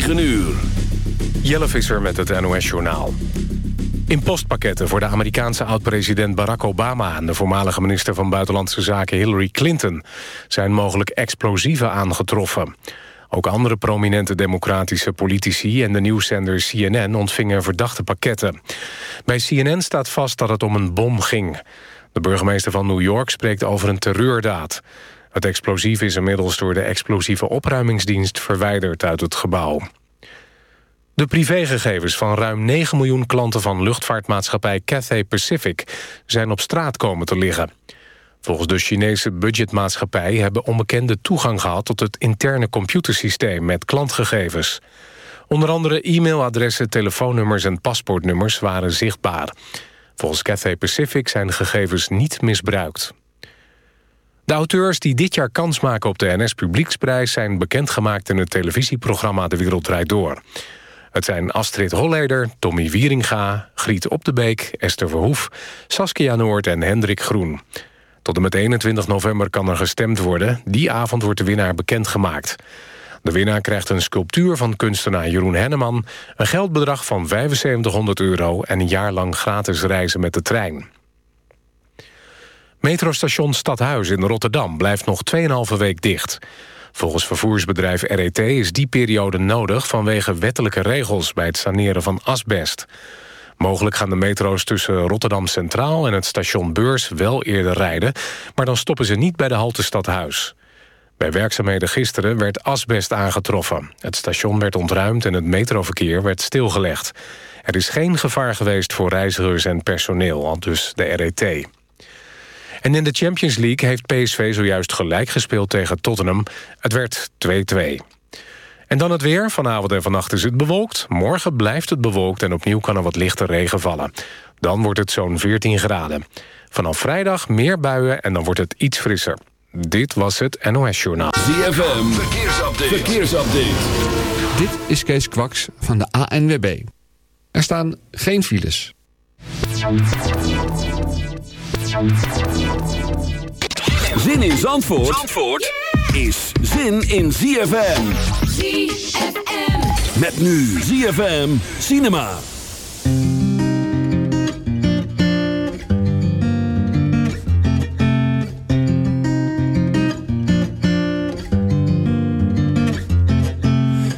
9 uur. Jelle Visser met het NOS-journaal. In postpakketten voor de Amerikaanse oud-president Barack Obama... en de voormalige minister van Buitenlandse Zaken Hillary Clinton... zijn mogelijk explosieven aangetroffen. Ook andere prominente democratische politici en de nieuwszender CNN... ontvingen verdachte pakketten. Bij CNN staat vast dat het om een bom ging. De burgemeester van New York spreekt over een terreurdaad. Het explosief is inmiddels door de explosieve opruimingsdienst verwijderd uit het gebouw. De privégegevens van ruim 9 miljoen klanten van luchtvaartmaatschappij Cathay Pacific zijn op straat komen te liggen. Volgens de Chinese budgetmaatschappij hebben onbekenden toegang gehad tot het interne computersysteem met klantgegevens. Onder andere e-mailadressen, telefoonnummers en paspoortnummers waren zichtbaar. Volgens Cathay Pacific zijn de gegevens niet misbruikt. De auteurs die dit jaar kans maken op de NS Publieksprijs... zijn bekendgemaakt in het televisieprogramma De Wereld Draait Door. Het zijn Astrid Holleder, Tommy Wieringa, Griet Op de Beek... Esther Verhoef, Saskia Noord en Hendrik Groen. Tot en met 21 november kan er gestemd worden. Die avond wordt de winnaar bekendgemaakt. De winnaar krijgt een sculptuur van kunstenaar Jeroen Henneman... een geldbedrag van 7500 euro en een jaar lang gratis reizen met de trein. Metrostation Stadhuis in Rotterdam blijft nog 2,5 week dicht. Volgens vervoersbedrijf RET is die periode nodig... vanwege wettelijke regels bij het saneren van asbest. Mogelijk gaan de metro's tussen Rotterdam Centraal en het station Beurs wel eerder rijden... maar dan stoppen ze niet bij de halte Stadhuis. Bij werkzaamheden gisteren werd asbest aangetroffen. Het station werd ontruimd en het metroverkeer werd stilgelegd. Er is geen gevaar geweest voor reizigers en personeel, al dus de RET. En in de Champions League heeft PSV zojuist gelijk gespeeld tegen Tottenham. Het werd 2-2. En dan het weer. Vanavond en vannacht is het bewolkt. Morgen blijft het bewolkt en opnieuw kan er wat lichte regen vallen. Dan wordt het zo'n 14 graden. Vanaf vrijdag meer buien en dan wordt het iets frisser. Dit was het NOS Journaal. ZFM, verkeersupdate. verkeersupdate. Dit is Kees Kwaks van de ANWB. Er staan geen files. Zin in Zandvoort, Zandvoort is zin in ZFM. ZFM. Met nu ZFM Cinema.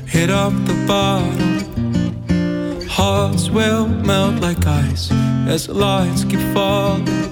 Hit up the bottom. Hearts will melt like ice as the lights keep falling.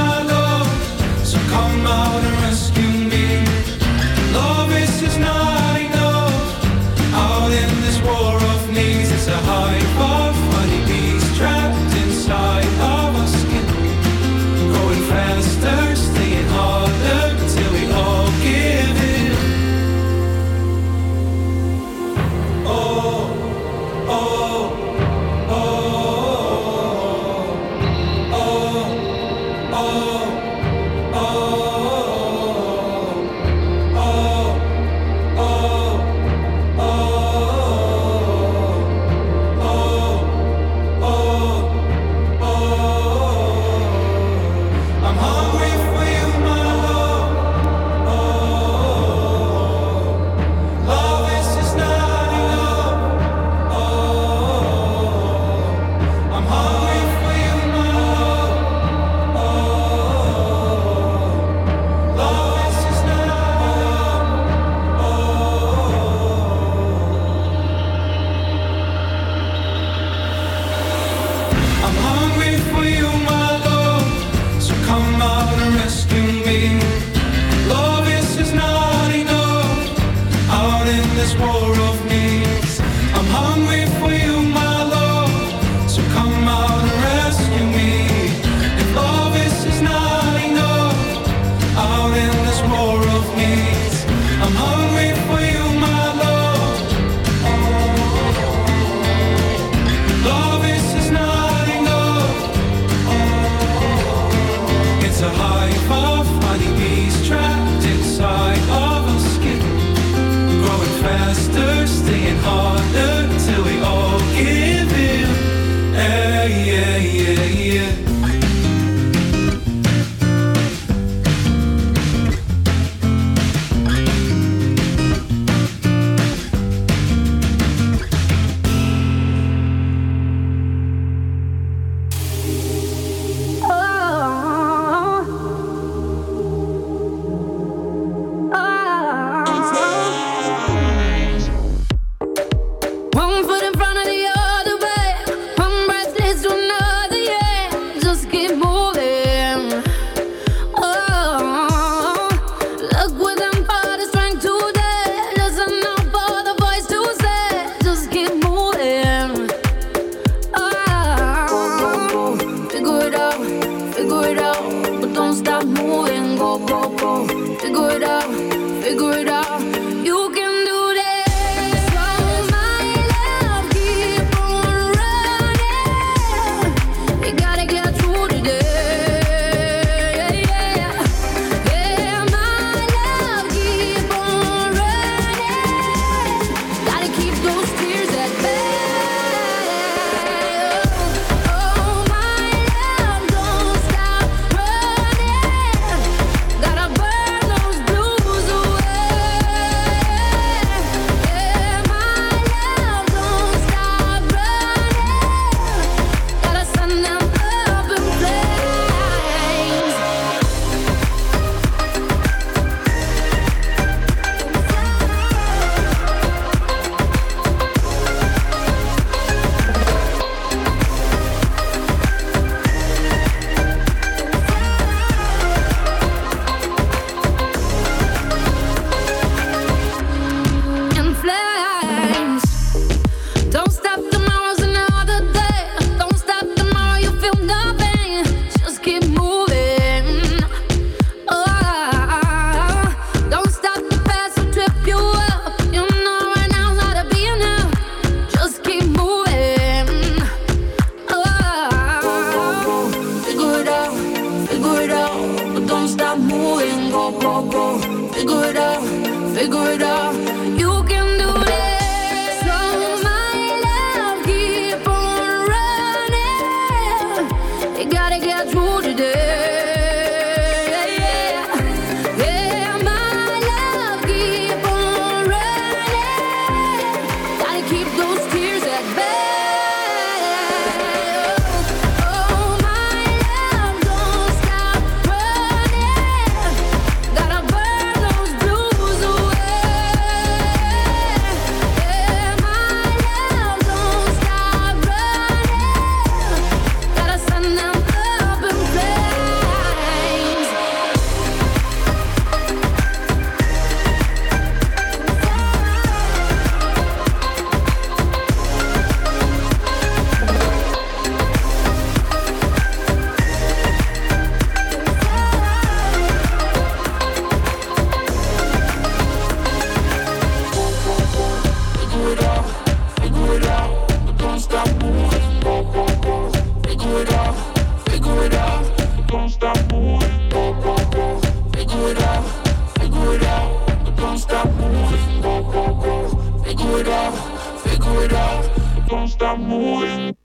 when the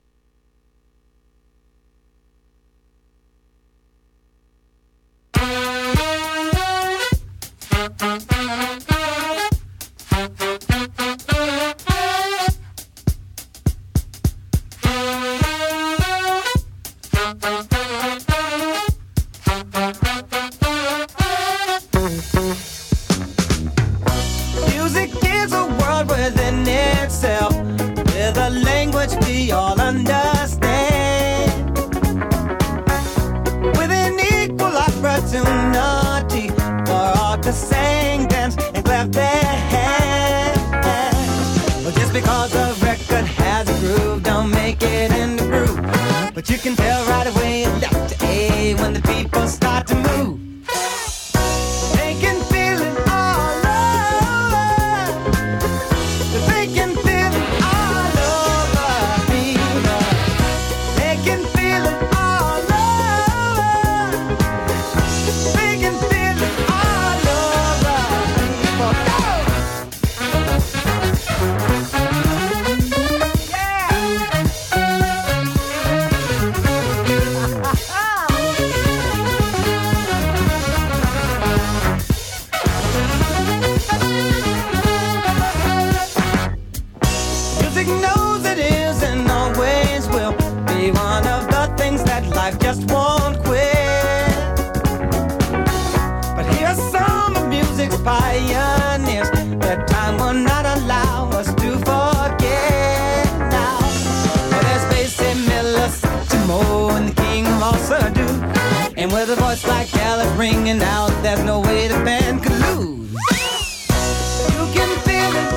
ballad ringing out, there's no way the band could lose. You can feel it.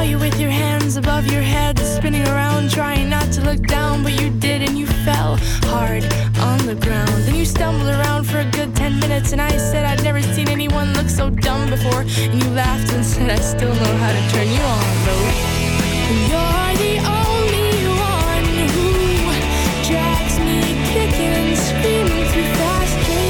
saw you with your hands above your head, spinning around, trying not to look down, but you did and you fell hard on the ground. Then you stumbled around for a good 10 minutes, and I said I'd never seen anyone look so dumb before. And you laughed and said, I still know how to turn you on, though. You're the only one who drags me kicking and screaming through fast dreams.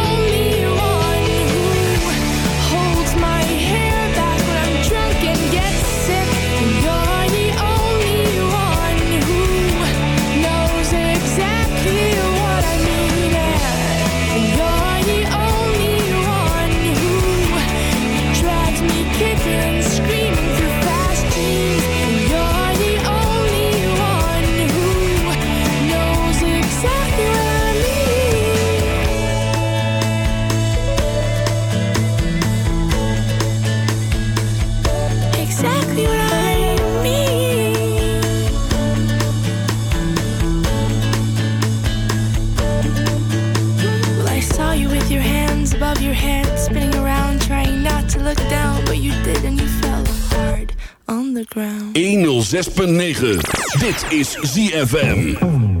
106.9. Dit is ZFM.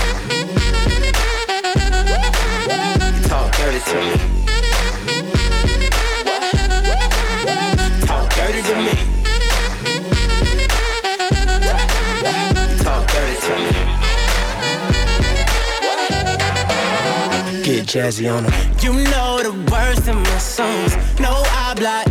Talk to me. Talk dirty to me. Talk dirty to me. Get jazzy on them. You know the words in my songs. No habla English.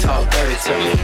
Talk dirty to me.